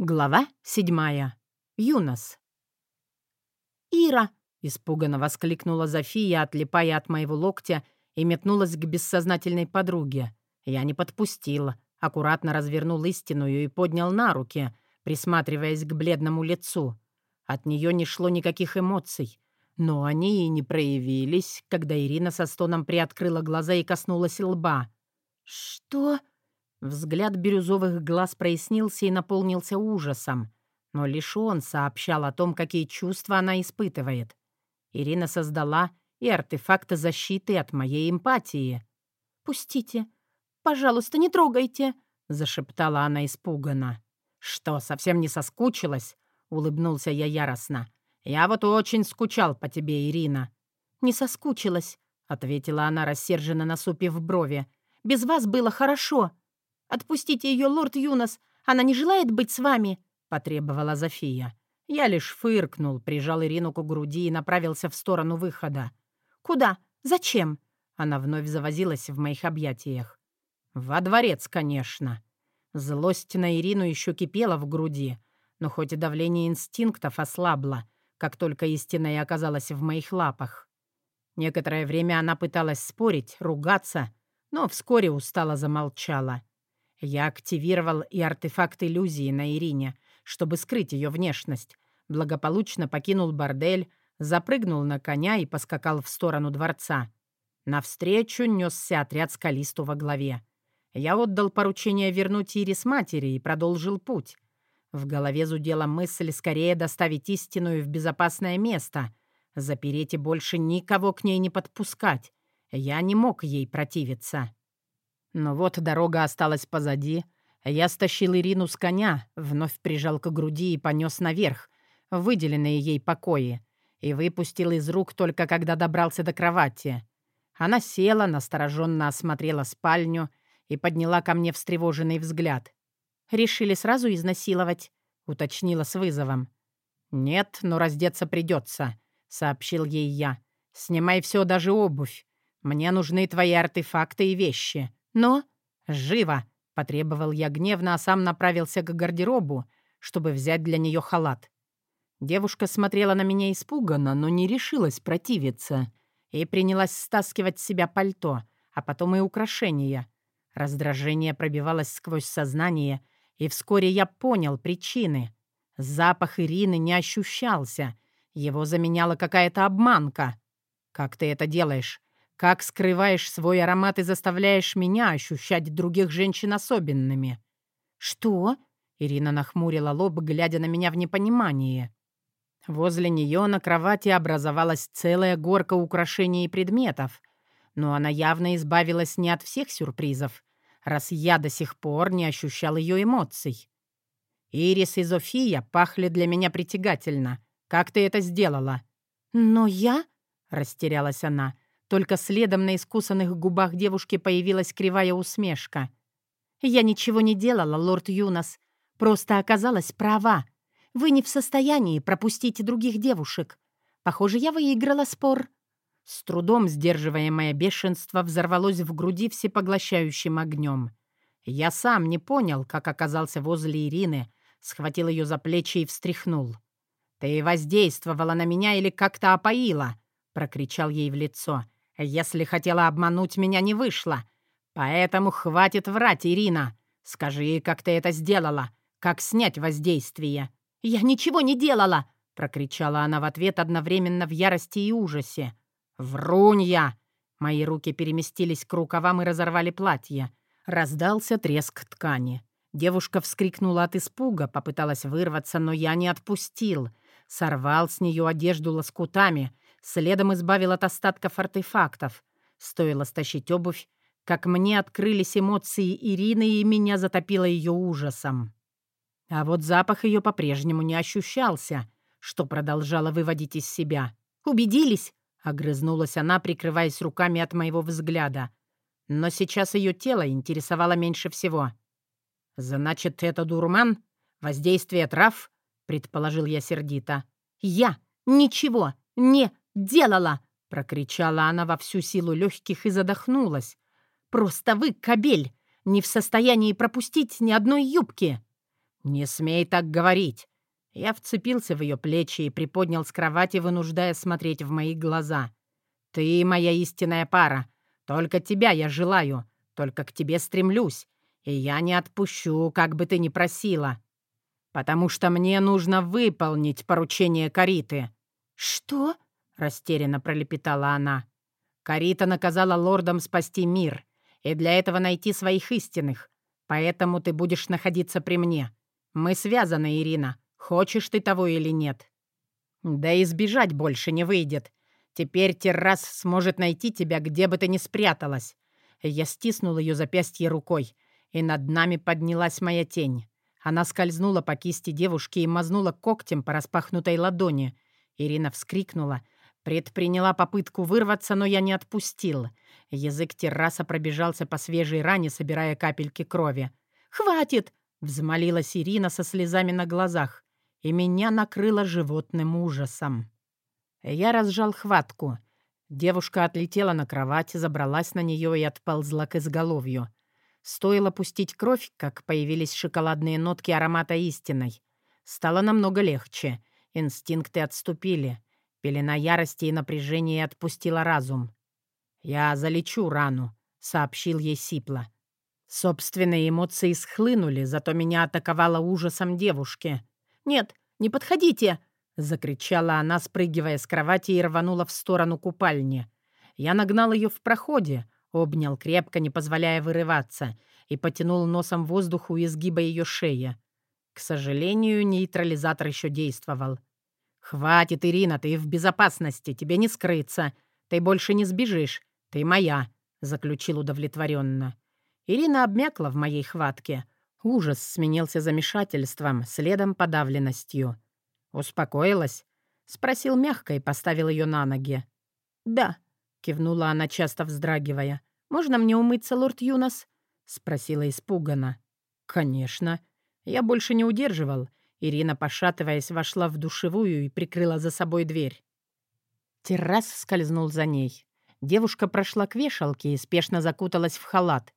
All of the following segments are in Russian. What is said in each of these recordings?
Глава седьмая. Юнос. «Ира!» — испуганно воскликнула Зофия, отлипая от моего локтя и метнулась к бессознательной подруге. Я не подпустил, аккуратно развернул истинную и поднял на руки, присматриваясь к бледному лицу. От нее не шло никаких эмоций, но они и не проявились, когда Ирина со стоном приоткрыла глаза и коснулась лба. «Что?» Взгляд бирюзовых глаз прояснился и наполнился ужасом. Но лишь он сообщал о том, какие чувства она испытывает. Ирина создала и артефакты защиты от моей эмпатии. «Пустите. Пожалуйста, не трогайте», — зашептала она испуганно. «Что, совсем не соскучилась?» — улыбнулся я яростно. «Я вот очень скучал по тебе, Ирина». «Не соскучилась», — ответила она, рассерженно насупив брови. «Без вас было хорошо». «Отпустите ее, лорд Юнос! Она не желает быть с вами!» — потребовала Зофия. Я лишь фыркнул, прижал Ирину к груди и направился в сторону выхода. «Куда? Зачем?» Она вновь завозилась в моих объятиях. «Во дворец, конечно». Злость на Ирину еще кипела в груди, но хоть и давление инстинктов ослабло, как только истинная оказалась в моих лапах. Некоторое время она пыталась спорить, ругаться, но вскоре устало замолчала. Я активировал и артефакт иллюзии на Ирине, чтобы скрыть ее внешность. Благополучно покинул бордель, запрыгнул на коня и поскакал в сторону дворца. Навстречу несся отряд скалисту во главе. Я отдал поручение вернуть Ирис матери и продолжил путь. В голове зудела мысль скорее доставить истинную в безопасное место, запереть и больше никого к ней не подпускать. Я не мог ей противиться. Но вот дорога осталась позади. Я стащил Ирину с коня, вновь прижал к груди и понес наверх, выделенные ей покои, и выпустил из рук только когда добрался до кровати. Она села, настороженно осмотрела спальню и подняла ко мне встревоженный взгляд. «Решили сразу изнасиловать?» — уточнила с вызовом. «Нет, но раздеться придется», — сообщил ей я. «Снимай все, даже обувь. Мне нужны твои артефакты и вещи. Но... «Живо!» — потребовал я гневно, а сам направился к гардеробу, чтобы взять для нее халат. Девушка смотрела на меня испуганно, но не решилась противиться и принялась стаскивать с себя пальто, а потом и украшения. Раздражение пробивалось сквозь сознание, и вскоре я понял причины. Запах Ирины не ощущался, его заменяла какая-то обманка. «Как ты это делаешь?» Как скрываешь свой аромат и заставляешь меня ощущать других женщин особенными?» «Что?» — Ирина нахмурила лоб, глядя на меня в непонимании. Возле нее на кровати образовалась целая горка украшений и предметов, но она явно избавилась не от всех сюрпризов, раз я до сих пор не ощущал ее эмоций. Ирис и Зофия пахли для меня притягательно. Как ты это сделала?» «Но я...» — растерялась она — только следом на искусанных губах девушки появилась кривая усмешка. «Я ничего не делала, лорд Юнос. Просто оказалась права. Вы не в состоянии пропустить других девушек. Похоже, я выиграла спор». С трудом сдерживаемое бешенство взорвалось в груди всепоглощающим огнем. Я сам не понял, как оказался возле Ирины, схватил ее за плечи и встряхнул. «Ты воздействовала на меня или как-то опоила?» — прокричал ей в лицо — если хотела обмануть меня, не вышло. Поэтому хватит врать, Ирина. Скажи, как ты это сделала? Как снять воздействие?» «Я ничего не делала!» — прокричала она в ответ одновременно в ярости и ужасе. «Врунья!» Мои руки переместились к рукавам и разорвали платье. Раздался треск ткани. Девушка вскрикнула от испуга, попыталась вырваться, но я не отпустил. Сорвал с нее одежду лоскутами, Следом избавил от остатков артефактов. Стоило стащить обувь, как мне открылись эмоции Ирины, и меня затопило ее ужасом. А вот запах ее по-прежнему не ощущался, что продолжало выводить из себя. «Убедились?» — огрызнулась она, прикрываясь руками от моего взгляда. Но сейчас ее тело интересовало меньше всего. «Значит, это дурман? Воздействие трав?» — предположил я сердито. «Я ничего не делала!» — прокричала она во всю силу легких и задохнулась. «Просто вы, кобель, не в состоянии пропустить ни одной юбки!» «Не смей так говорить!» Я вцепился в ее плечи и приподнял с кровати, вынуждая смотреть в мои глаза. «Ты моя истинная пара. Только тебя я желаю, только к тебе стремлюсь, и я не отпущу, как бы ты ни просила, потому что мне нужно выполнить поручение Кариты». «Что?» — растерянно пролепетала она. «Карита наказала лордам спасти мир, и для этого найти своих истинных, поэтому ты будешь находиться при мне. Мы связаны, Ирина, хочешь ты того или нет. Да избежать больше не выйдет. Теперь террас сможет найти тебя, где бы ты ни спряталась. Я стиснул ее запястье рукой, и над нами поднялась моя тень. Она скользнула по кисти девушки и мазнула когтем по распахнутой ладони. Ирина вскрикнула, предприняла попытку вырваться, но я не отпустил. Язык терраса пробежался по свежей ране, собирая капельки крови. «Хватит!» Взмолилась Ирина со слезами на глазах, и меня накрыло животным ужасом. Я разжал хватку. Девушка отлетела на кровать, забралась на нее и отползла к изголовью. Стоило пустить кровь, как появились шоколадные нотки аромата истинной. Стало намного легче. Инстинкты отступили. Пелена ярости и напряжения отпустила разум. «Я залечу рану», — сообщил ей Сипла. Собственные эмоции схлынули, зато меня атаковала ужасом девушки. «Нет, не подходите!» — закричала она, спрыгивая с кровати и рванула в сторону купальни. Я нагнал ее в проходе, обнял крепко, не позволяя вырываться, и потянул носом воздух у изгиба ее шеи. К сожалению, нейтрализатор еще действовал. «Хватит, Ирина, ты в безопасности, тебе не скрыться. Ты больше не сбежишь. Ты моя», — заключил удовлетворенно. Ирина обмякла в моей хватке. Ужас сменился замешательством, следом подавленностью. «Успокоилась?» — спросил мягко и поставил ее на ноги. «Да», — кивнула она, часто вздрагивая. «Можно мне умыться, лорд Юнос?» — спросила испуганно. «Конечно». Я больше не удерживал. Ирина, пошатываясь, вошла в душевую и прикрыла за собой дверь. Террас скользнул за ней. Девушка прошла к вешалке и спешно закуталась в халат.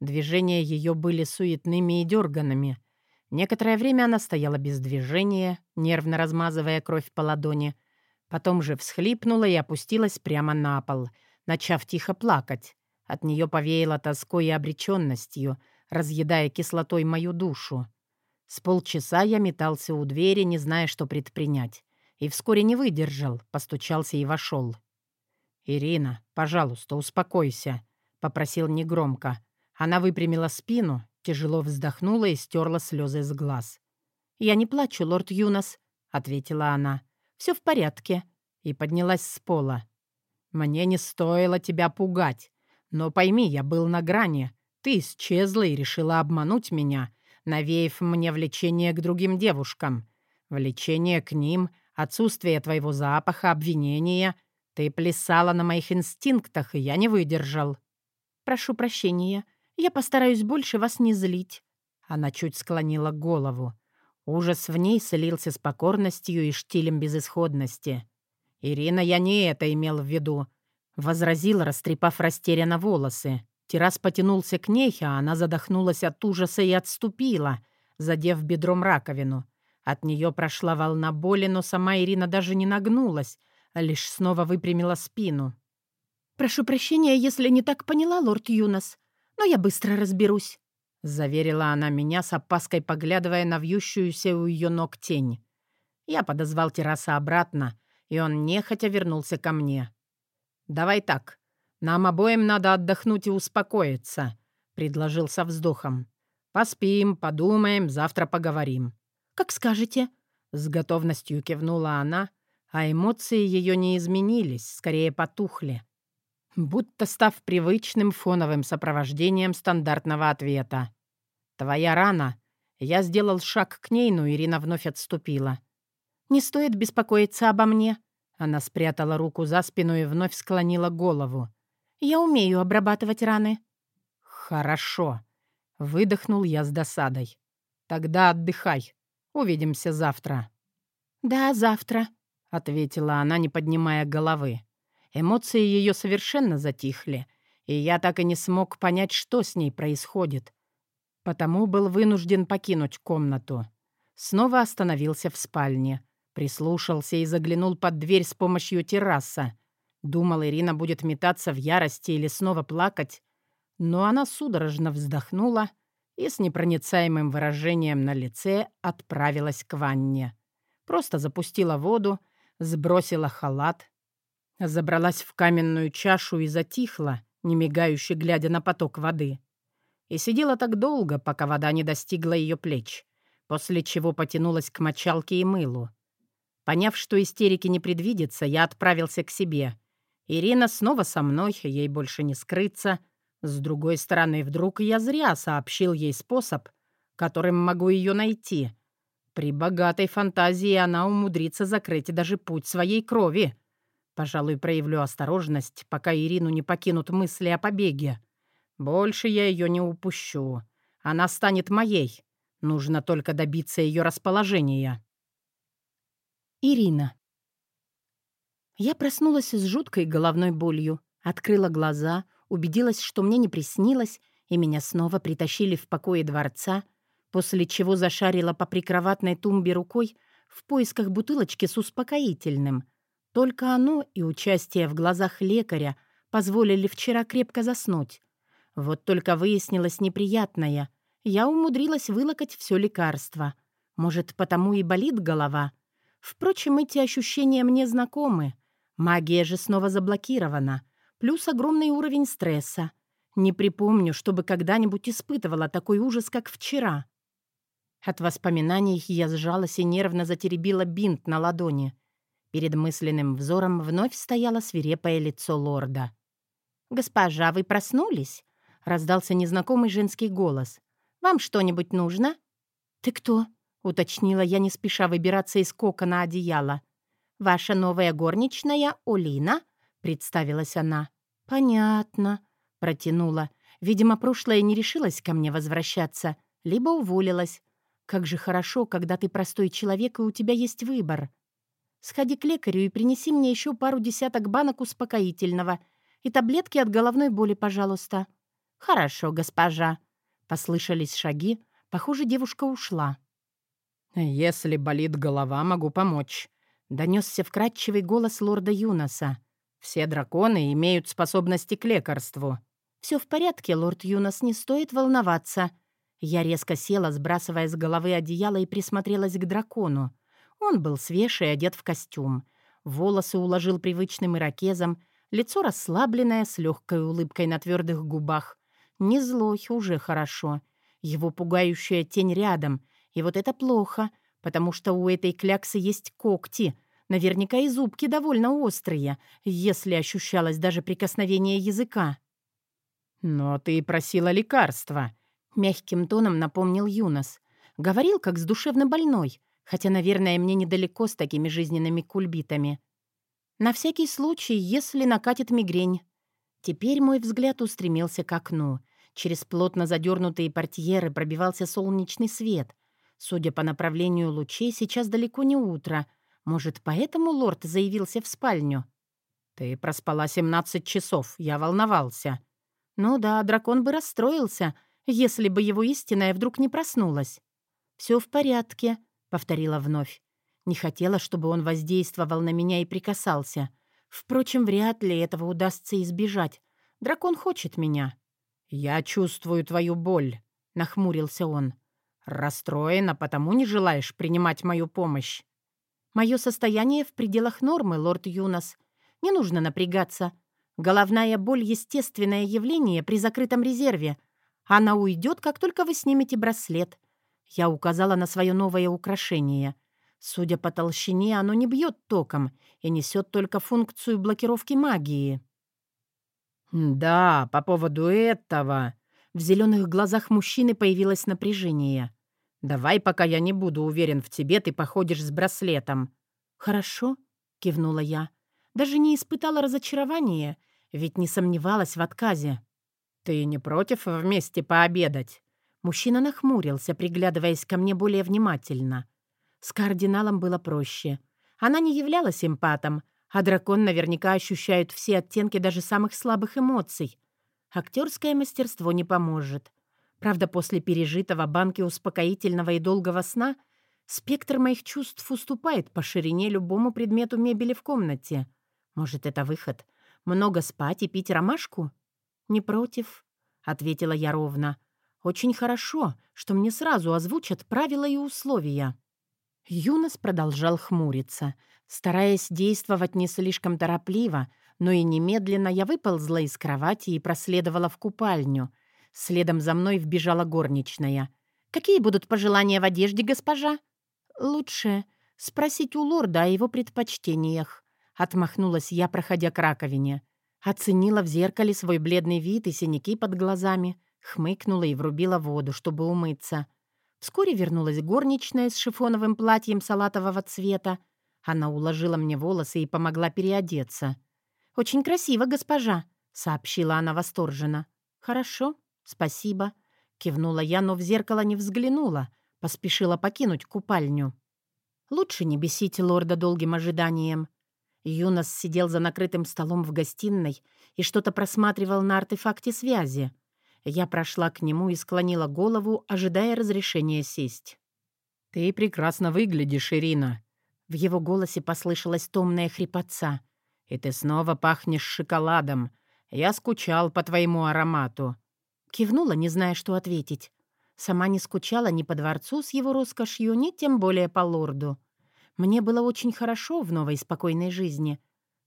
Движения ее были суетными и дерганными. Некоторое время она стояла без движения, нервно размазывая кровь по ладони. Потом же всхлипнула и опустилась прямо на пол, начав тихо плакать. От нее повеяло тоской и обреченностью, разъедая кислотой мою душу. С полчаса я метался у двери, не зная, что предпринять. И вскоре не выдержал, постучался и вошел. «Ирина, пожалуйста, успокойся», — попросил негромко. Она выпрямила спину, тяжело вздохнула и стерла слезы с глаз. «Я не плачу, лорд Юнос», — ответила она. «Все в порядке», и поднялась с пола. «Мне не стоило тебя пугать. Но пойми, я был на грани. Ты исчезла и решила обмануть меня, навеяв мне влечение к другим девушкам. Влечение к ним, отсутствие твоего запаха, обвинения. Ты плясала на моих инстинктах, и я не выдержал». «Прошу прощения», я постараюсь больше вас не злить». Она чуть склонила голову. Ужас в ней слился с покорностью и штилем безысходности. «Ирина, я не это имел в виду», — возразил, растрепав растерянно волосы. Террас потянулся к ней, а она задохнулась от ужаса и отступила, задев бедром раковину. От нее прошла волна боли, но сама Ирина даже не нагнулась, а лишь снова выпрямила спину. «Прошу прощения, если не так поняла, лорд Юнос но я быстро разберусь», — заверила она меня с опаской, поглядывая на вьющуюся у ее ног тень. Я подозвал терраса обратно, и он нехотя вернулся ко мне. «Давай так. Нам обоим надо отдохнуть и успокоиться», — предложил со вздохом. «Поспим, подумаем, завтра поговорим». «Как скажете», — с готовностью кивнула она, а эмоции ее не изменились, скорее потухли будто став привычным фоновым сопровождением стандартного ответа. «Твоя рана». Я сделал шаг к ней, но Ирина вновь отступила. «Не стоит беспокоиться обо мне». Она спрятала руку за спину и вновь склонила голову. «Я умею обрабатывать раны». «Хорошо», — выдохнул я с досадой. «Тогда отдыхай. Увидимся завтра». «Да, завтра», — ответила она, не поднимая головы. Эмоции ее совершенно затихли, и я так и не смог понять, что с ней происходит. Потому был вынужден покинуть комнату. Снова остановился в спальне. Прислушался и заглянул под дверь с помощью терраса. Думал, Ирина будет метаться в ярости или снова плакать. Но она судорожно вздохнула и с непроницаемым выражением на лице отправилась к ванне. Просто запустила воду, сбросила халат, забралась в каменную чашу и затихла, не мигающе глядя на поток воды. И сидела так долго, пока вода не достигла ее плеч, после чего потянулась к мочалке и мылу. Поняв, что истерики не предвидится, я отправился к себе. Ирина снова со мной, ей больше не скрыться. С другой стороны, вдруг я зря сообщил ей способ, которым могу ее найти. При богатой фантазии она умудрится закрыть даже путь своей крови. Пожалуй, проявлю осторожность, пока Ирину не покинут мысли о побеге. Больше я ее не упущу. Она станет моей. Нужно только добиться ее расположения. Ирина. Я проснулась с жуткой головной болью, открыла глаза, убедилась, что мне не приснилось, и меня снова притащили в покое дворца, после чего зашарила по прикроватной тумбе рукой в поисках бутылочки с успокоительным. Только оно и участие в глазах лекаря позволили вчера крепко заснуть. Вот только выяснилось неприятное. Я умудрилась вылокать все лекарство. Может, потому и болит голова — Впрочем, эти ощущения мне знакомы. Магия же снова заблокирована. Плюс огромный уровень стресса. Не припомню, чтобы когда-нибудь испытывала такой ужас, как вчера. От воспоминаний я сжалась и нервно затеребила бинт на ладони. Перед мысленным взором вновь стояло свирепое лицо лорда. «Госпожа, вы проснулись?» — раздался незнакомый женский голос. «Вам что-нибудь нужно?» «Ты кто?» уточнила я, не спеша выбираться из кокона одеяла. «Ваша новая горничная Олина?» — представилась она. «Понятно», — протянула. Видимо, прошлое не решилось ко мне возвращаться, либо уволилась. Как же хорошо, когда ты простой человек, и у тебя есть выбор. Сходи к лекарю и принеси мне еще пару десяток банок успокоительного и таблетки от головной боли, пожалуйста». «Хорошо, госпожа». Послышались шаги. Похоже, девушка ушла. «Если болит голова, могу помочь», — донесся вкрадчивый голос лорда Юноса. «Все драконы имеют способности к лекарству». «Все в порядке, лорд Юнос, не стоит волноваться». Я резко села, сбрасывая с головы одеяло и присмотрелась к дракону. Он был свеж и одет в костюм. Волосы уложил привычным ирокезом, лицо расслабленное, с легкой улыбкой на твердых губах. Не злой, уже хорошо. Его пугающая тень рядом — и вот это плохо, потому что у этой кляксы есть когти, наверняка и зубки довольно острые, если ощущалось даже прикосновение языка. «Но ты просила лекарства», — мягким тоном напомнил Юнос. Говорил, как с душевно больной, хотя, наверное, мне недалеко с такими жизненными кульбитами. На всякий случай, если накатит мигрень. Теперь мой взгляд устремился к окну. Через плотно задернутые портьеры пробивался солнечный свет — Судя по направлению лучей, сейчас далеко не утро. Может, поэтому лорд заявился в спальню? «Ты проспала 17 часов, я волновался». «Ну да, дракон бы расстроился, если бы его истинная вдруг не проснулась». «Все в порядке», — повторила вновь. Не хотела, чтобы он воздействовал на меня и прикасался. Впрочем, вряд ли этого удастся избежать. Дракон хочет меня. «Я чувствую твою боль», — нахмурился он. «Расстроена, потому не желаешь принимать мою помощь». «Мое состояние в пределах нормы, лорд Юнос. Не нужно напрягаться. Головная боль — естественное явление при закрытом резерве. Она уйдет, как только вы снимете браслет». Я указала на свое новое украшение. Судя по толщине, оно не бьет током и несет только функцию блокировки магии. «Да, по поводу этого...» В зеленых глазах мужчины появилось напряжение. «Давай, пока я не буду уверен в тебе, ты походишь с браслетом». «Хорошо», — кивнула я. Даже не испытала разочарования, ведь не сомневалась в отказе. «Ты не против вместе пообедать?» Мужчина нахмурился, приглядываясь ко мне более внимательно. С кардиналом было проще. Она не являлась эмпатом, а дракон наверняка ощущает все оттенки даже самых слабых эмоций. Актерское мастерство не поможет. Правда, после пережитого банки успокоительного и долгого сна спектр моих чувств уступает по ширине любому предмету мебели в комнате. Может, это выход? Много спать и пить ромашку? Не против, — ответила я ровно. Очень хорошо, что мне сразу озвучат правила и условия. Юнос продолжал хмуриться. Стараясь действовать не слишком торопливо, но и немедленно я выползла из кровати и проследовала в купальню. Следом за мной вбежала горничная. «Какие будут пожелания в одежде, госпожа?» «Лучше спросить у лорда о его предпочтениях», — отмахнулась я, проходя к раковине. Оценила в зеркале свой бледный вид и синяки под глазами, хмыкнула и врубила воду, чтобы умыться. Вскоре вернулась горничная с шифоновым платьем салатового цвета. Она уложила мне волосы и помогла переодеться. «Очень красиво, госпожа», — сообщила она восторженно. «Хорошо, спасибо», — кивнула я, но в зеркало не взглянула, поспешила покинуть купальню. Лучше не бесить лорда долгим ожиданием. Юнос сидел за накрытым столом в гостиной и что-то просматривал на артефакте связи. Я прошла к нему и склонила голову, ожидая разрешения сесть. «Ты прекрасно выглядишь, Ирина». В его голосе послышалась томная хрипотца. «И ты снова пахнешь шоколадом. Я скучал по твоему аромату». Кивнула, не зная, что ответить. Сама не скучала ни по дворцу с его роскошью, ни тем более по лорду. Мне было очень хорошо в новой спокойной жизни.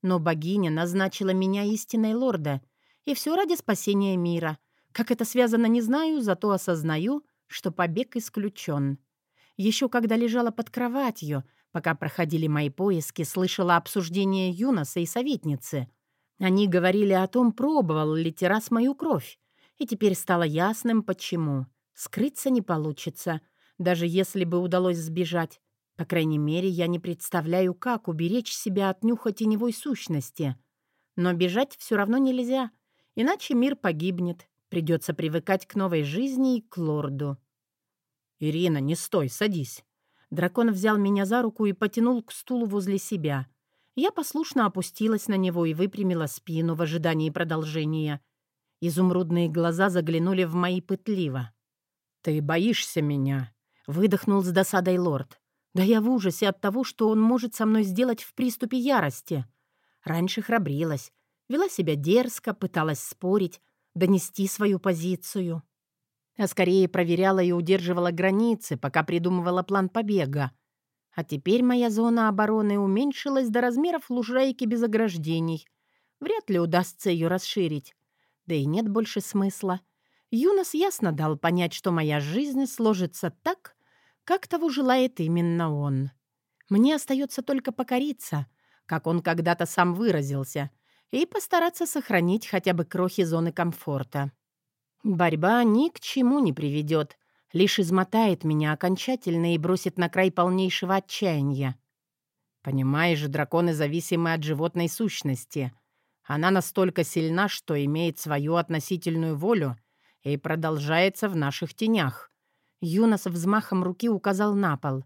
Но богиня назначила меня истинной лорда, и все ради спасения мира. Как это связано, не знаю, зато осознаю, что побег исключен. Еще когда лежала под кроватью, пока проходили мои поиски, слышала обсуждение Юноса и советницы. Они говорили о том, пробовал ли террас мою кровь, и теперь стало ясным, почему. Скрыться не получится, даже если бы удалось сбежать. По крайней мере, я не представляю, как уберечь себя от нюха теневой сущности. Но бежать все равно нельзя, иначе мир погибнет. Придется привыкать к новой жизни и к лорду. «Ирина, не стой, садись». Дракон взял меня за руку и потянул к стулу возле себя. Я послушно опустилась на него и выпрямила спину в ожидании продолжения. Изумрудные глаза заглянули в мои пытливо. «Ты боишься меня?» — выдохнул с досадой лорд. Да я в ужасе от того, что он может со мной сделать в приступе ярости. Раньше храбрилась, вела себя дерзко, пыталась спорить, донести свою позицию. А скорее проверяла и удерживала границы, пока придумывала план побега. А теперь моя зона обороны уменьшилась до размеров лужайки без ограждений. Вряд ли удастся ее расширить. Да и нет больше смысла. Юнос ясно дал понять, что моя жизнь сложится так, как того желает именно он. Мне остается только покориться, как он когда-то сам выразился, и постараться сохранить хотя бы крохи зоны комфорта. Борьба ни к чему не приведет, лишь измотает меня окончательно и бросит на край полнейшего отчаяния. Понимаешь, драконы зависимы от животной сущности. Она настолько сильна, что имеет свою относительную волю и продолжается в наших тенях. Юнос взмахом руки указал на пол.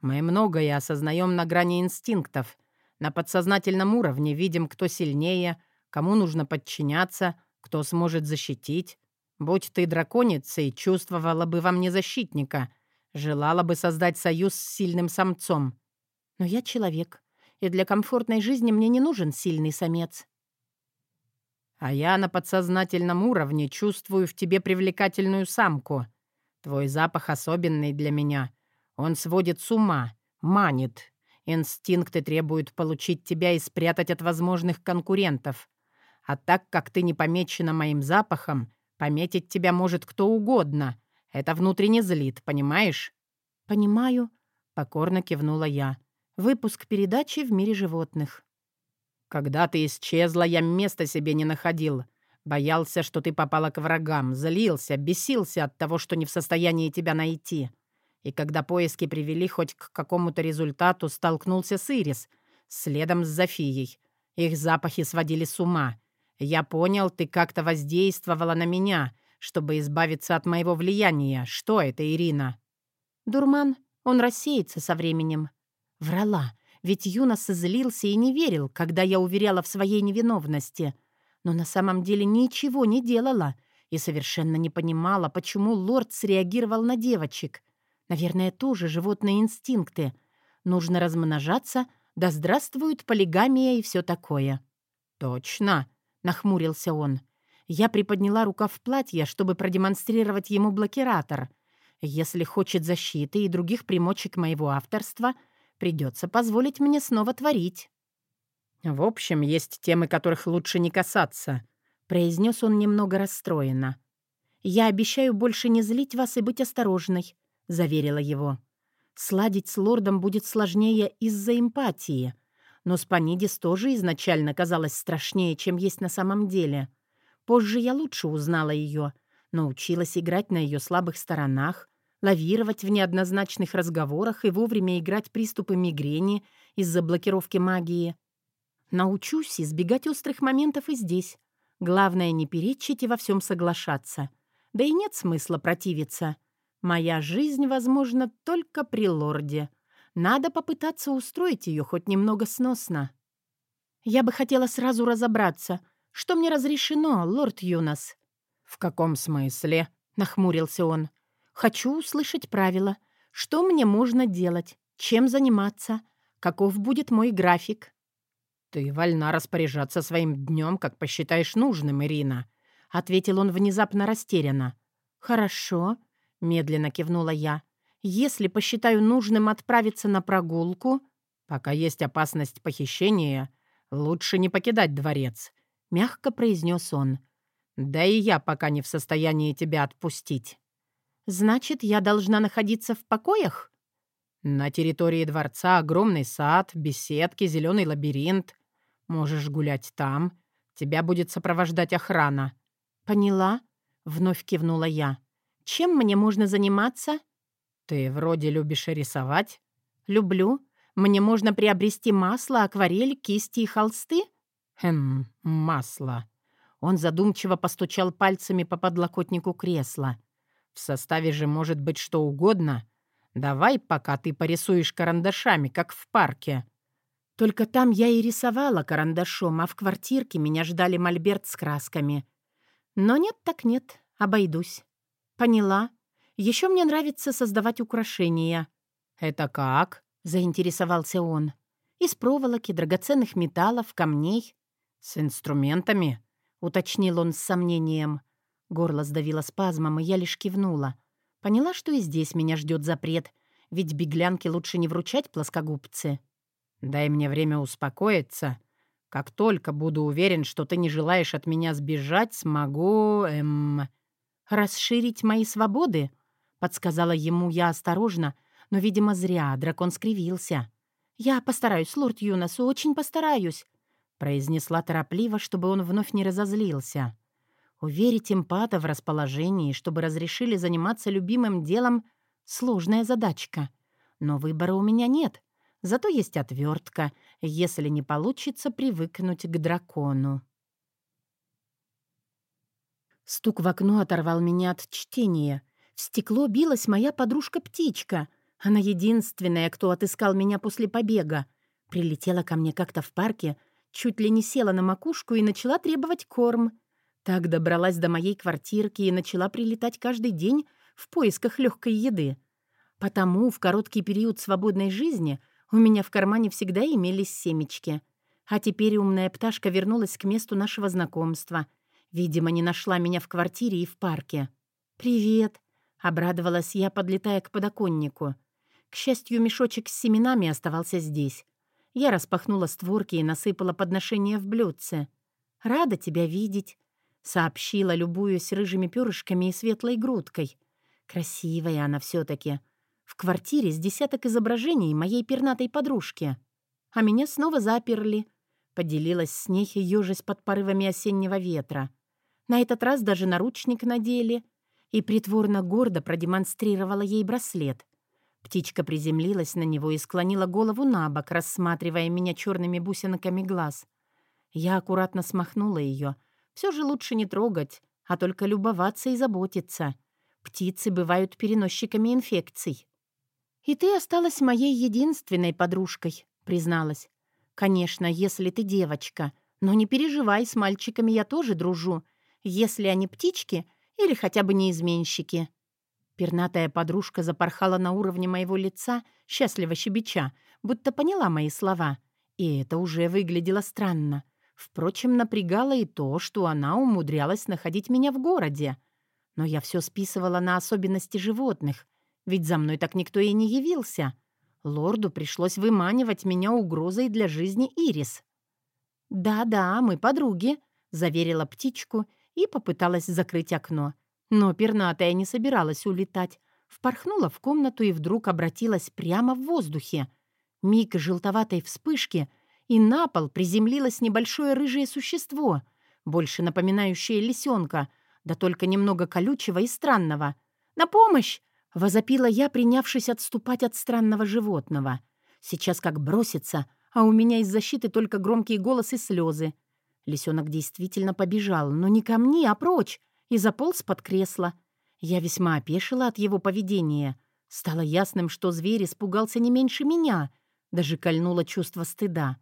«Мы многое осознаем на грани инстинктов. На подсознательном уровне видим, кто сильнее, кому нужно подчиняться, кто сможет защитить. Будь ты драконицей, чувствовала бы во мне защитника, желала бы создать союз с сильным самцом. Но я человек, и для комфортной жизни мне не нужен сильный самец». «А я на подсознательном уровне чувствую в тебе привлекательную самку», Твой запах особенный для меня. Он сводит с ума, манит. Инстинкты требуют получить тебя и спрятать от возможных конкурентов. А так как ты не помечена моим запахом, пометить тебя может кто угодно. Это внутренне злит, понимаешь?» «Понимаю», — покорно кивнула я. «Выпуск передачи в мире животных». «Когда ты исчезла, я места себе не находил. Боялся, что ты попала к врагам, злился, бесился от того, что не в состоянии тебя найти. И когда поиски привели хоть к какому-то результату, столкнулся с Ирис, следом с Зофией. Их запахи сводили с ума. Я понял, ты как-то воздействовала на меня, чтобы избавиться от моего влияния. Что это, Ирина?» «Дурман, он рассеется со временем». Врала, ведь Юнос злился и не верил, когда я уверяла в своей невиновности — но на самом деле ничего не делала и совершенно не понимала, почему лорд среагировал на девочек. Наверное, тоже животные инстинкты. Нужно размножаться, да здравствует полигамия и все такое. «Точно», — нахмурился он. Я приподняла рукав платья, чтобы продемонстрировать ему блокиратор. Если хочет защиты и других примочек моего авторства, придется позволить мне снова творить. «В общем, есть темы, которых лучше не касаться», — произнес он немного расстроенно. «Я обещаю больше не злить вас и быть осторожной», — заверила его. «Сладить с лордом будет сложнее из-за эмпатии, но Спанидис тоже изначально казалась страшнее, чем есть на самом деле. Позже я лучше узнала ее, научилась играть на ее слабых сторонах, лавировать в неоднозначных разговорах и вовремя играть приступы мигрени из-за блокировки магии. Научусь избегать острых моментов и здесь. Главное, не перечить и во всем соглашаться. Да и нет смысла противиться. Моя жизнь, возможно, только при лорде. Надо попытаться устроить ее хоть немного сносно. Я бы хотела сразу разобраться, что мне разрешено, лорд Юнос. «В каком смысле?» — нахмурился он. «Хочу услышать правила. Что мне можно делать? Чем заниматься? Каков будет мой график?» «Ты вольна распоряжаться своим днем, как посчитаешь нужным, Ирина», — ответил он внезапно растерянно. «Хорошо», — медленно кивнула я. «Если посчитаю нужным отправиться на прогулку...» «Пока есть опасность похищения, лучше не покидать дворец», — мягко произнес он. «Да и я пока не в состоянии тебя отпустить». «Значит, я должна находиться в покоях?» На территории дворца огромный сад, беседки, зеленый лабиринт. Можешь гулять там. Тебя будет сопровождать охрана». «Поняла?» — вновь кивнула я. «Чем мне можно заниматься?» «Ты вроде любишь рисовать?» «Люблю. Мне можно приобрести масло, акварель, кисти и холсты?» «Хм, масло». Он задумчиво постучал пальцами по подлокотнику кресла. «В составе же может быть что угодно. Давай, пока ты порисуешь карандашами, как в парке». Только там я и рисовала карандашом, а в квартирке меня ждали мольберт с красками. Но нет так нет, обойдусь. Поняла. Еще мне нравится создавать украшения. «Это как?» — заинтересовался он. «Из проволоки, драгоценных металлов, камней». «С инструментами?» — уточнил он с сомнением. Горло сдавило спазмом, и я лишь кивнула. Поняла, что и здесь меня ждет запрет, ведь беглянке лучше не вручать плоскогубцы. «Дай мне время успокоиться. Как только буду уверен, что ты не желаешь от меня сбежать, смогу, эм...» «Расширить мои свободы?» — подсказала ему я осторожно, но, видимо, зря дракон скривился. «Я постараюсь, лорд Юнос, очень постараюсь», — произнесла торопливо, чтобы он вновь не разозлился. Уверить эмпата в расположении, чтобы разрешили заниматься любимым делом — сложная задачка. Но выбора у меня нет. Зато есть отвертка, если не получится привыкнуть к дракону. Стук в окно оторвал меня от чтения. В стекло билась моя подружка-птичка. Она единственная, кто отыскал меня после побега. Прилетела ко мне как-то в парке, чуть ли не села на макушку и начала требовать корм. Так добралась до моей квартирки и начала прилетать каждый день в поисках легкой еды. Потому в короткий период свободной жизни — у меня в кармане всегда имелись семечки. А теперь умная пташка вернулась к месту нашего знакомства. Видимо, не нашла меня в квартире и в парке. «Привет!» — обрадовалась я, подлетая к подоконнику. К счастью, мешочек с семенами оставался здесь. Я распахнула створки и насыпала подношение в блюдце. «Рада тебя видеть», — сообщила, любуясь рыжими перышками и светлой грудкой. Красивая она все таки в квартире с десяток изображений моей пернатой подружки. А меня снова заперли. Поделилась с ней ежась под порывами осеннего ветра. На этот раз даже наручник надели и притворно гордо продемонстрировала ей браслет. Птичка приземлилась на него и склонила голову на бок, рассматривая меня черными бусинками глаз. Я аккуратно смахнула ее. Все же лучше не трогать, а только любоваться и заботиться. Птицы бывают переносчиками инфекций. «И ты осталась моей единственной подружкой», — призналась. «Конечно, если ты девочка. Но не переживай, с мальчиками я тоже дружу. Если они птички, или хотя бы не изменщики. Пернатая подружка запорхала на уровне моего лица, счастливо щебеча, будто поняла мои слова. И это уже выглядело странно. Впрочем, напрягало и то, что она умудрялась находить меня в городе. Но я все списывала на особенности животных, ведь за мной так никто и не явился. Лорду пришлось выманивать меня угрозой для жизни Ирис. «Да-да, мы подруги», — заверила птичку и попыталась закрыть окно. Но пернатая не собиралась улетать. Впорхнула в комнату и вдруг обратилась прямо в воздухе. Миг желтоватой вспышки, и на пол приземлилось небольшое рыжее существо, больше напоминающее лисенка, да только немного колючего и странного. «На помощь!» — возопила я, принявшись отступать от странного животного. Сейчас как бросится, а у меня из защиты только громкий голос и слезы. Лисенок действительно побежал, но не ко мне, а прочь, и заполз под кресло. Я весьма опешила от его поведения. Стало ясным, что зверь испугался не меньше меня. Даже кольнуло чувство стыда.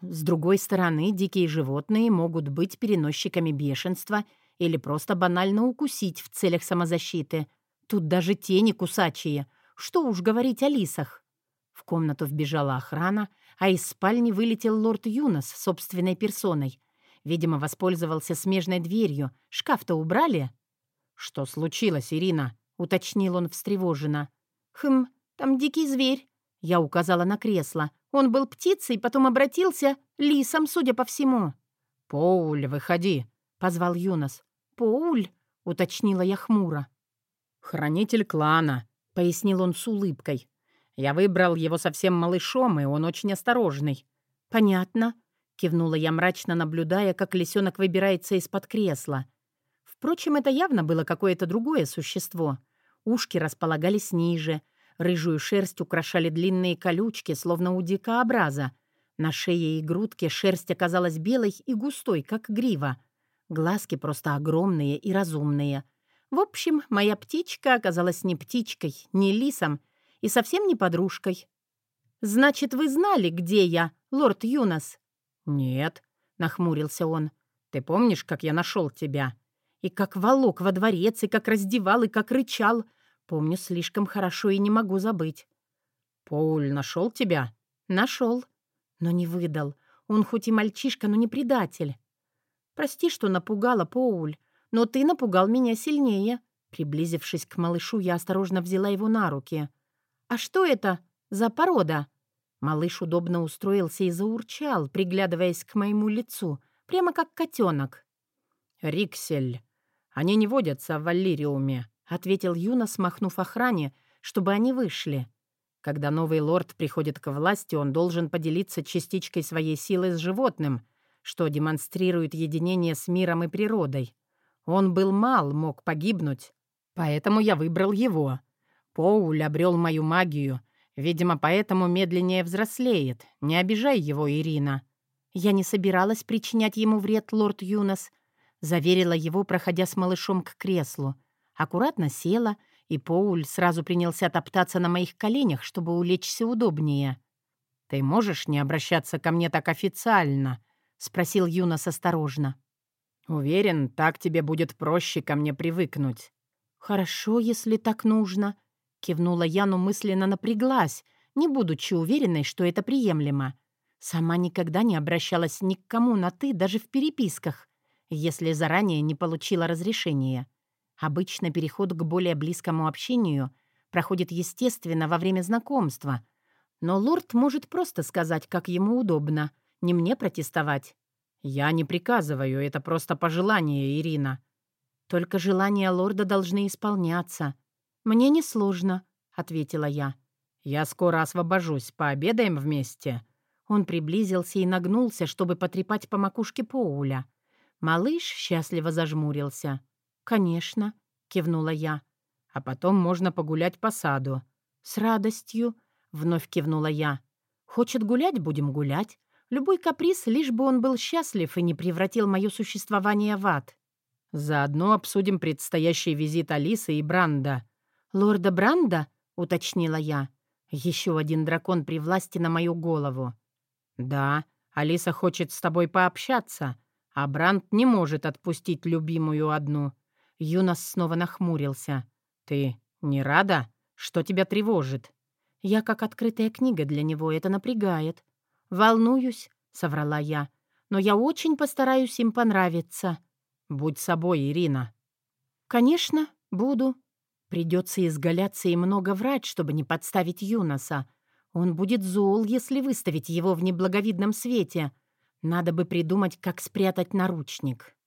С другой стороны, дикие животные могут быть переносчиками бешенства или просто банально укусить в целях самозащиты. Тут даже тени кусачие. Что уж говорить о лисах. В комнату вбежала охрана, а из спальни вылетел лорд Юнос собственной персоной. Видимо, воспользовался смежной дверью. Шкаф-то убрали? «Что случилось, Ирина?» — уточнил он встревоженно. «Хм, там дикий зверь». Я указала на кресло. Он был птицей, потом обратился лисом, судя по всему. «Поуль, выходи», — позвал Юнос. «Поуль?» — уточнила я хмуро. «Хранитель клана», — пояснил он с улыбкой. «Я выбрал его совсем малышом, и он очень осторожный». «Понятно», — кивнула я мрачно, наблюдая, как лисенок выбирается из-под кресла. Впрочем, это явно было какое-то другое существо. Ушки располагались ниже, рыжую шерсть украшали длинные колючки, словно у дикообраза. На шее и грудке шерсть оказалась белой и густой, как грива. Глазки просто огромные и разумные. В общем, моя птичка оказалась не птичкой, не лисом и совсем не подружкой. «Значит, вы знали, где я, лорд Юнос?» «Нет», — нахмурился он. «Ты помнишь, как я нашел тебя?» И как волок во дворец, и как раздевал, и как рычал. Помню слишком хорошо и не могу забыть. «Поуль нашел тебя?» «Нашел. Но не выдал. Он хоть и мальчишка, но не предатель. Прости, что напугала, Поуль, но ты напугал меня сильнее». Приблизившись к малышу, я осторожно взяла его на руки. «А что это за порода?» Малыш удобно устроился и заурчал, приглядываясь к моему лицу, прямо как котенок. «Риксель», «Они не водятся в Валлириуме», — ответил Юна, смахнув охране, чтобы они вышли. Когда новый лорд приходит к власти, он должен поделиться частичкой своей силы с животным, что демонстрирует единение с миром и природой. Он был мал, мог погибнуть. Поэтому я выбрал его. Поуль обрел мою магию. Видимо, поэтому медленнее взрослеет. Не обижай его, Ирина. Я не собиралась причинять ему вред, лорд Юнос. Заверила его, проходя с малышом к креслу. Аккуратно села, и Поуль сразу принялся топтаться на моих коленях, чтобы улечься удобнее. «Ты можешь не обращаться ко мне так официально?» — спросил Юнос осторожно. «Уверен, так тебе будет проще ко мне привыкнуть». «Хорошо, если так нужно», — кивнула я, но мысленно напряглась, не будучи уверенной, что это приемлемо. Сама никогда не обращалась ни к кому на «ты», даже в переписках если заранее не получила разрешения. Обычно переход к более близкому общению проходит естественно во время знакомства, но лорд может просто сказать, как ему удобно, не мне протестовать. «Я не приказываю, это просто пожелание, Ирина». «Только желания лорда должны исполняться. Мне несложно», — ответила я. «Я скоро освобожусь, пообедаем вместе». Он приблизился и нагнулся, чтобы потрепать по макушке Поуля. Малыш счастливо зажмурился. «Конечно», — кивнула я. «А потом можно погулять по саду». «С радостью», — вновь кивнула я. «Хочет гулять — будем гулять. Любой каприз, лишь бы он был счастлив и не превратил мое существование в ад». «Заодно обсудим предстоящий визит Алисы и Бранда». «Лорда Бранда?» — уточнила я. «Еще один дракон при власти на мою голову». «Да, Алиса хочет с тобой пообщаться», а Бранд не может отпустить любимую одну. Юнос снова нахмурился. «Ты не рада? Что тебя тревожит?» Я как открытая книга для него, это напрягает. «Волнуюсь», — соврала я, — «но я очень постараюсь им понравиться». «Будь собой, Ирина». «Конечно, буду. Придется изгаляться и много врать, чтобы не подставить Юноса. Он будет зол, если выставить его в неблаговидном свете. Надо бы придумать, как спрятать наручник».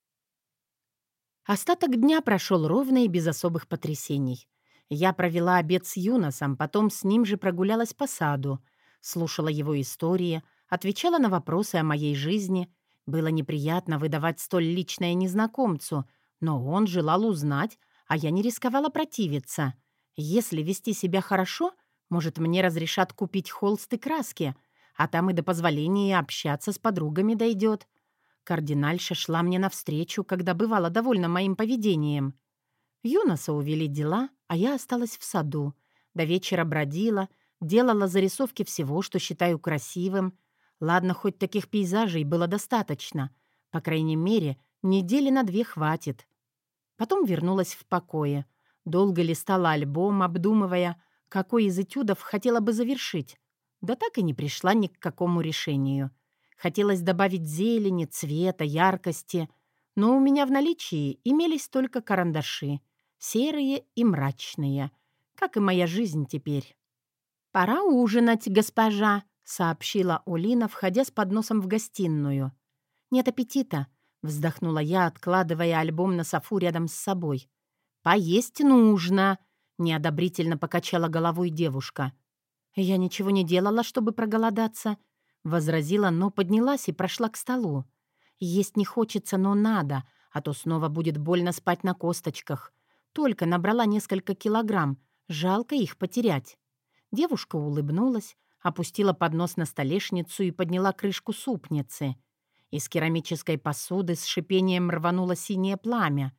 Остаток дня прошел ровно и без особых потрясений. Я провела обед с Юносом, потом с ним же прогулялась по саду, слушала его истории, отвечала на вопросы о моей жизни. Было неприятно выдавать столь личное незнакомцу, но он желал узнать, а я не рисковала противиться. Если вести себя хорошо, может, мне разрешат купить холст и краски, а там и до позволения общаться с подругами дойдет. Кардинальша шла мне навстречу, когда бывала довольна моим поведением. Юноса увели дела, а я осталась в саду. До вечера бродила, делала зарисовки всего, что считаю красивым. Ладно, хоть таких пейзажей было достаточно. По крайней мере, недели на две хватит. Потом вернулась в покое. Долго листала альбом, обдумывая, какой из этюдов хотела бы завершить. Да так и не пришла ни к какому решению. Хотелось добавить зелени, цвета, яркости, но у меня в наличии имелись только карандаши — серые и мрачные, как и моя жизнь теперь. «Пора ужинать, госпожа», — сообщила Улина, входя с подносом в гостиную. «Нет аппетита», — вздохнула я, откладывая альбом на софу рядом с собой. «Поесть нужно», — неодобрительно покачала головой девушка. «Я ничего не делала, чтобы проголодаться», — возразила, но поднялась и прошла к столу. «Есть не хочется, но надо, а то снова будет больно спать на косточках. Только набрала несколько килограмм. Жалко их потерять. Девушка улыбнулась, опустила поднос на столешницу и подняла крышку супницы. Из керамической посуды с шипением рвануло синее пламя.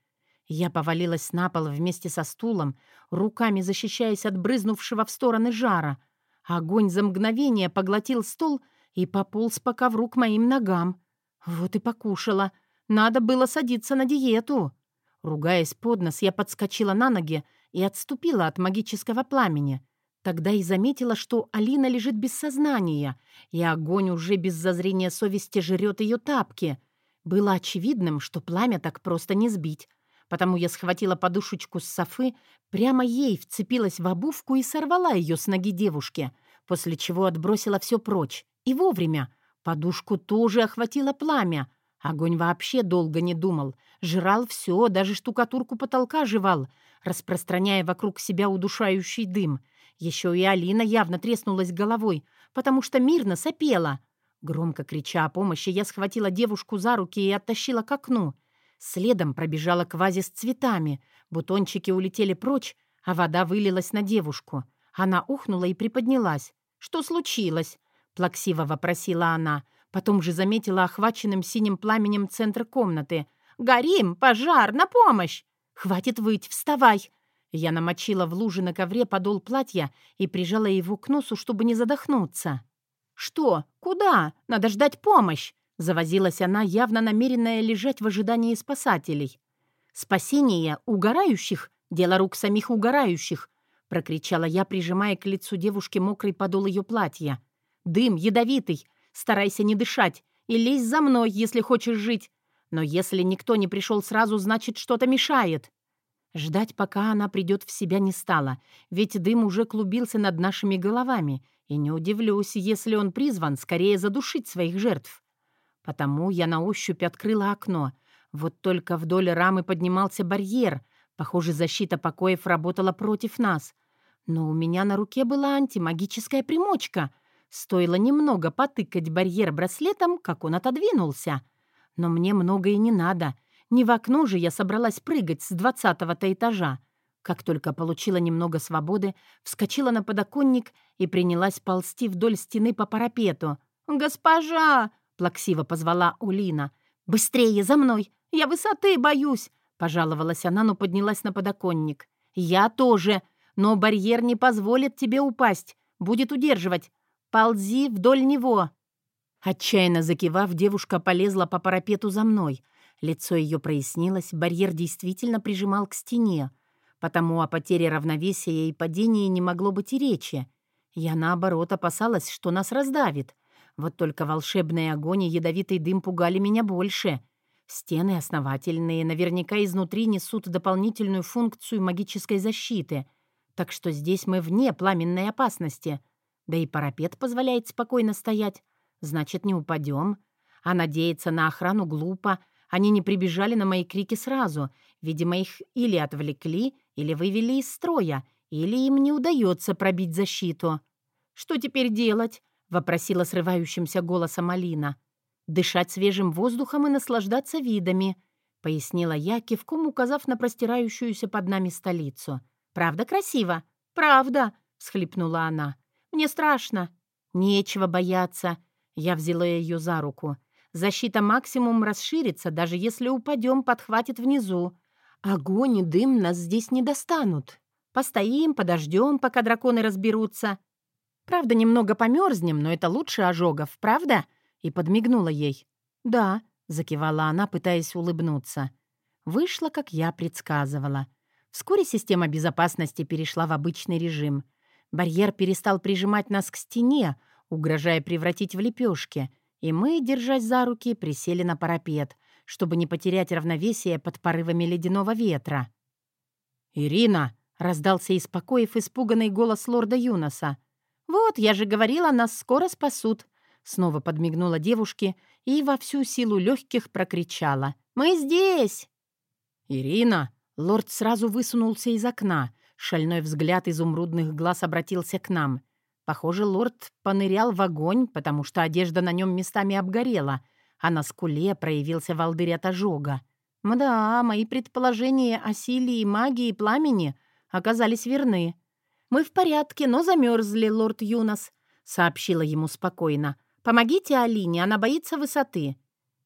Я повалилась на пол вместе со стулом, руками защищаясь от брызнувшего в стороны жара. Огонь за мгновение поглотил стол и пополз по ковру к моим ногам. Вот и покушала. Надо было садиться на диету. Ругаясь под нос, я подскочила на ноги и отступила от магического пламени. Тогда и заметила, что Алина лежит без сознания, и огонь уже без зазрения совести жрет ее тапки. Было очевидным, что пламя так просто не сбить, потому я схватила подушечку с софы, прямо ей вцепилась в обувку и сорвала ее с ноги девушки, после чего отбросила все прочь. И вовремя. Подушку тоже охватило пламя — Огонь вообще долго не думал. Жрал все, даже штукатурку потолка жевал, распространяя вокруг себя удушающий дым. Еще и Алина явно треснулась головой, потому что мирно сопела. Громко крича о помощи, я схватила девушку за руки и оттащила к окну. Следом пробежала квази с цветами. Бутончики улетели прочь, а вода вылилась на девушку. Она ухнула и приподнялась. «Что случилось?» — плаксиво вопросила она. Потом же заметила охваченным синим пламенем центр комнаты. «Горим! Пожар! На помощь!» «Хватит выть! Вставай!» Я намочила в луже на ковре подол платья и прижала его к носу, чтобы не задохнуться. «Что? Куда? Надо ждать помощь!» Завозилась она, явно намеренная лежать в ожидании спасателей. «Спасение угорающих — дело рук самих угорающих!» прокричала я, прижимая к лицу девушки мокрый подол ее платья. «Дым ядовитый! Старайся не дышать и лезь за мной, если хочешь жить. Но если никто не пришел сразу, значит, что-то мешает». Ждать, пока она придет в себя, не стала, ведь дым уже клубился над нашими головами, и не удивлюсь, если он призван скорее задушить своих жертв. Потому я на ощупь открыла окно. Вот только вдоль рамы поднимался барьер. Похоже, защита покоев работала против нас. Но у меня на руке была антимагическая примочка — Стоило немного потыкать барьер браслетом, как он отодвинулся. Но мне много и не надо. Не в окно же я собралась прыгать с двадцатого-то этажа. Как только получила немного свободы, вскочила на подоконник и принялась ползти вдоль стены по парапету. «Госпожа!» — плаксиво позвала Улина. «Быстрее за мной! Я высоты боюсь!» — пожаловалась она, но поднялась на подоконник. «Я тоже, но барьер не позволит тебе упасть, будет удерживать. Ползи вдоль него!» Отчаянно закивав, девушка полезла по парапету за мной. Лицо ее прояснилось, барьер действительно прижимал к стене, потому о потере равновесия и падении не могло быть и речи. Я, наоборот, опасалась, что нас раздавит. Вот только волшебный огонь и ядовитый дым пугали меня больше. Стены основательные, наверняка изнутри несут дополнительную функцию магической защиты. Так что здесь мы вне пламенной опасности. Да и парапет позволяет спокойно стоять. Значит, не упадем. А надеяться на охрану глупо. Они не прибежали на мои крики сразу. Видимо, их или отвлекли, или вывели из строя, или им не удается пробить защиту. «Что теперь делать?» — вопросила срывающимся голосом Алина. «Дышать свежим воздухом и наслаждаться видами», — пояснила я, кивком указав на простирающуюся под нами столицу. «Правда красиво?» «Правда», — всхлипнула она. «Мне страшно». «Нечего бояться». Я взяла ее за руку. «Защита максимум расширится, даже если упадем, подхватит внизу. Огонь и дым нас здесь не достанут. Постоим, подождем, пока драконы разберутся. Правда, немного померзнем, но это лучше ожогов, правда?» И подмигнула ей. «Да», — закивала она, пытаясь улыбнуться. Вышло, как я предсказывала. Вскоре система безопасности перешла в обычный режим. Барьер перестал прижимать нас к стене, угрожая превратить в лепешки, и мы, держась за руки, присели на парапет, чтобы не потерять равновесие под порывами ледяного ветра. «Ирина!» — раздался из покоев испуганный голос лорда Юноса. «Вот, я же говорила, нас скоро спасут!» Снова подмигнула девушке и во всю силу легких прокричала. «Мы здесь!» «Ирина!» Лорд сразу высунулся из окна. Шальной взгляд изумрудных глаз обратился к нам. Похоже, лорд понырял в огонь, потому что одежда на нем местами обгорела, а на скуле проявился волдырь от ожога. Мда, мои предположения о силе и магии пламени оказались верны. «Мы в порядке, но замерзли, лорд Юнос», — сообщила ему спокойно. «Помогите Алине, она боится высоты».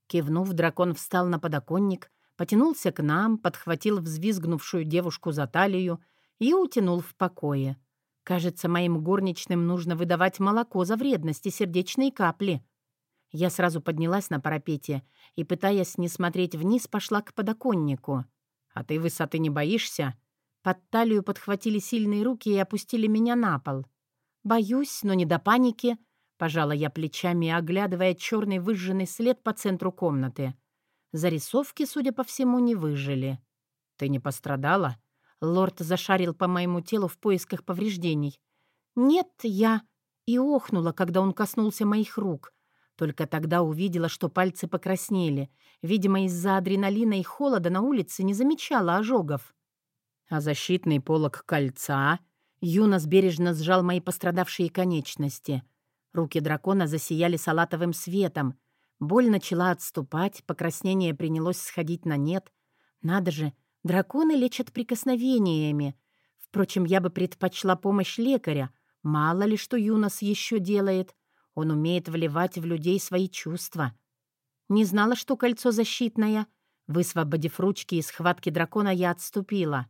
Кивнув, дракон встал на подоконник, потянулся к нам, подхватил взвизгнувшую девушку за талию и утянул в покое. Кажется, моим горничным нужно выдавать молоко за вредность и сердечные капли. Я сразу поднялась на парапете и, пытаясь не смотреть вниз, пошла к подоконнику. «А ты высоты не боишься?» Под талию подхватили сильные руки и опустили меня на пол. «Боюсь, но не до паники», — пожала я плечами, оглядывая черный выжженный след по центру комнаты. Зарисовки, судя по всему, не выжили. «Ты не пострадала?» Лорд зашарил по моему телу в поисках повреждений. «Нет, я...» И охнула, когда он коснулся моих рук. Только тогда увидела, что пальцы покраснели. Видимо, из-за адреналина и холода на улице не замечала ожогов. А защитный полог кольца... Юнос бережно сжал мои пострадавшие конечности. Руки дракона засияли салатовым светом. Боль начала отступать, покраснение принялось сходить на нет. Надо же, драконы лечат прикосновениями. Впрочем, я бы предпочла помощь лекаря. Мало ли, что Юнос еще делает. Он умеет вливать в людей свои чувства. Не знала, что кольцо защитное. Высвободив ручки из схватки дракона, я отступила.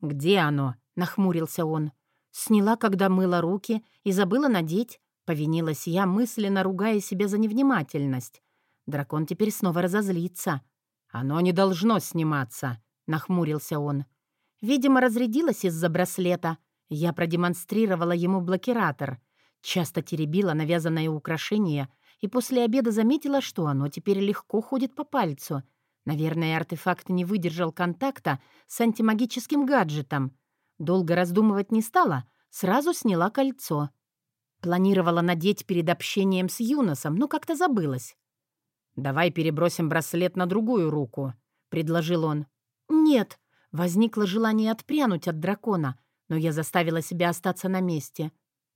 «Где оно?» — нахмурился он. «Сняла, когда мыла руки, и забыла надеть», — повинилась я, мысленно ругая себя за невнимательность. Дракон теперь снова разозлится. «Оно не должно сниматься», — нахмурился он. Видимо, разрядилась из-за браслета. Я продемонстрировала ему блокиратор. Часто теребила навязанное украшение и после обеда заметила, что оно теперь легко ходит по пальцу — Наверное, артефакт не выдержал контакта с антимагическим гаджетом. Долго раздумывать не стала, сразу сняла кольцо. Планировала надеть перед общением с Юносом, но как-то забылась. «Давай перебросим браслет на другую руку», — предложил он. «Нет», — возникло желание отпрянуть от дракона, но я заставила себя остаться на месте.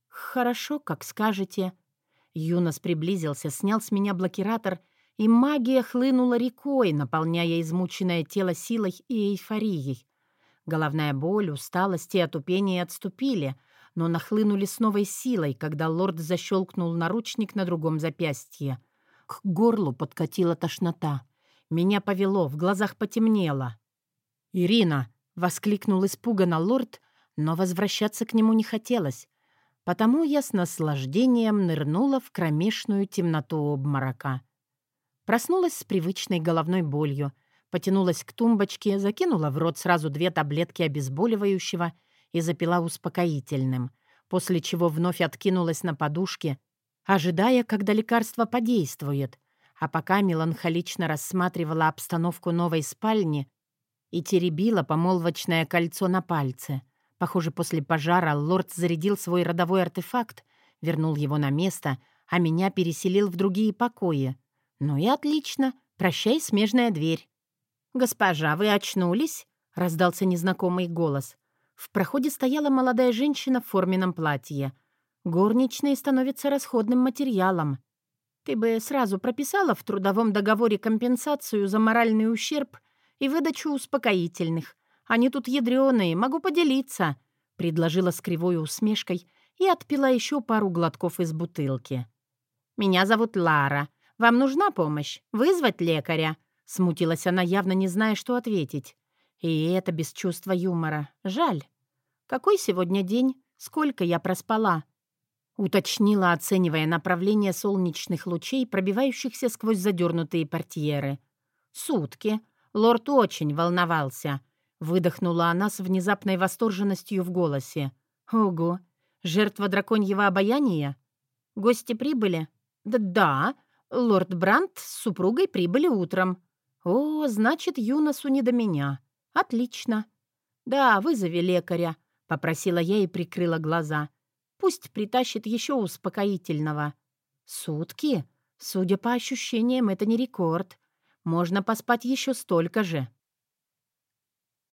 «Хорошо, как скажете». Юнос приблизился, снял с меня блокиратор и магия хлынула рекой, наполняя измученное тело силой и эйфорией. Головная боль, усталость и отупение отступили, но нахлынули с новой силой, когда лорд защелкнул наручник на другом запястье. К горлу подкатила тошнота. Меня повело, в глазах потемнело. «Ирина!» — воскликнул испуганно лорд, но возвращаться к нему не хотелось, потому я с наслаждением нырнула в кромешную темноту обморока. Проснулась с привычной головной болью. Потянулась к тумбочке, закинула в рот сразу две таблетки обезболивающего и запила успокоительным, после чего вновь откинулась на подушке, ожидая, когда лекарство подействует, а пока меланхолично рассматривала обстановку новой спальни и теребила помолвочное кольцо на пальце. Похоже, после пожара лорд зарядил свой родовой артефакт, вернул его на место, а меня переселил в другие покои. Ну и отлично. Прощай, смежная дверь. «Госпожа, вы очнулись?» — раздался незнакомый голос. В проходе стояла молодая женщина в форменном платье. Горничные становятся расходным материалом. Ты бы сразу прописала в трудовом договоре компенсацию за моральный ущерб и выдачу успокоительных. Они тут ядреные, могу поделиться», — предложила с кривой усмешкой и отпила еще пару глотков из бутылки. «Меня зовут Лара. Вам нужна помощь? Вызвать лекаря?» Смутилась она, явно не зная, что ответить. И это без чувства юмора. Жаль. «Какой сегодня день? Сколько я проспала?» Уточнила, оценивая направление солнечных лучей, пробивающихся сквозь задернутые портьеры. «Сутки. Лорд очень волновался. Выдохнула она с внезапной восторженностью в голосе. «Ого! Жертва драконьего обаяния? Гости прибыли?» «Да-да. Лорд Брандт с супругой прибыли утром». «О, значит, Юносу не до меня. Отлично». «Да, вызови лекаря», — попросила я и прикрыла глаза. «Пусть притащит еще успокоительного». «Сутки? Судя по ощущениям, это не рекорд. Можно поспать еще столько же».